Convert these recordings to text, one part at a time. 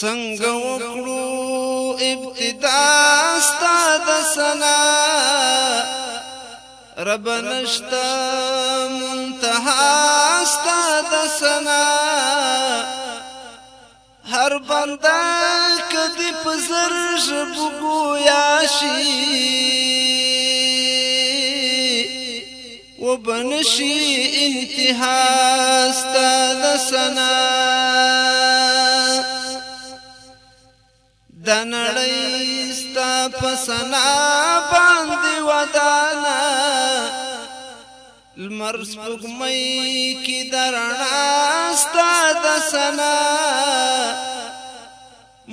څنګه وکړو ابتدا ستاد سنا رب نشتا منتها ستاد سنا هر بنده کدی پزر ژبګو یا شي وبنشي انتها ستاد سنا د نړۍ ستا پسنا باندې ودانا لمر سپوږمۍ کې درنا ستا د سنا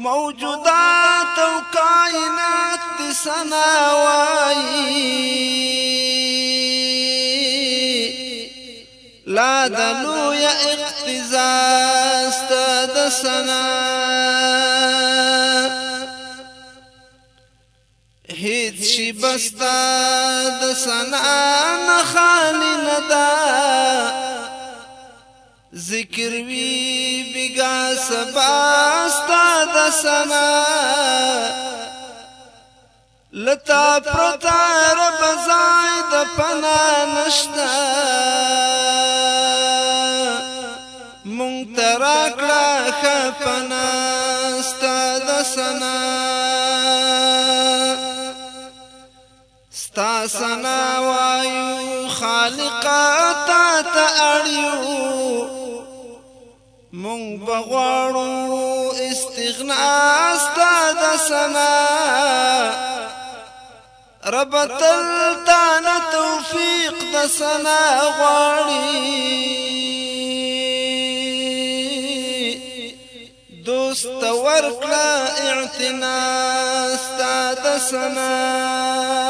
موجودات او کائنات د سنا وایي لا د لوی اقتزاز ستا د سنا هیڅ شي بستا د سنا نه خالی ندا ذکر وی بیگا سباستا د سنا لتا پرتا رب زاید پنا نشتا مونږ تراکړه خپنا ست د سنا سنا وایو خالقا تا ته اړیو مونږ بغواړو استغنا استاد سنا رب تل تان توفیق د سنا غواړي دوست ورکړه اعتنا استاد سنا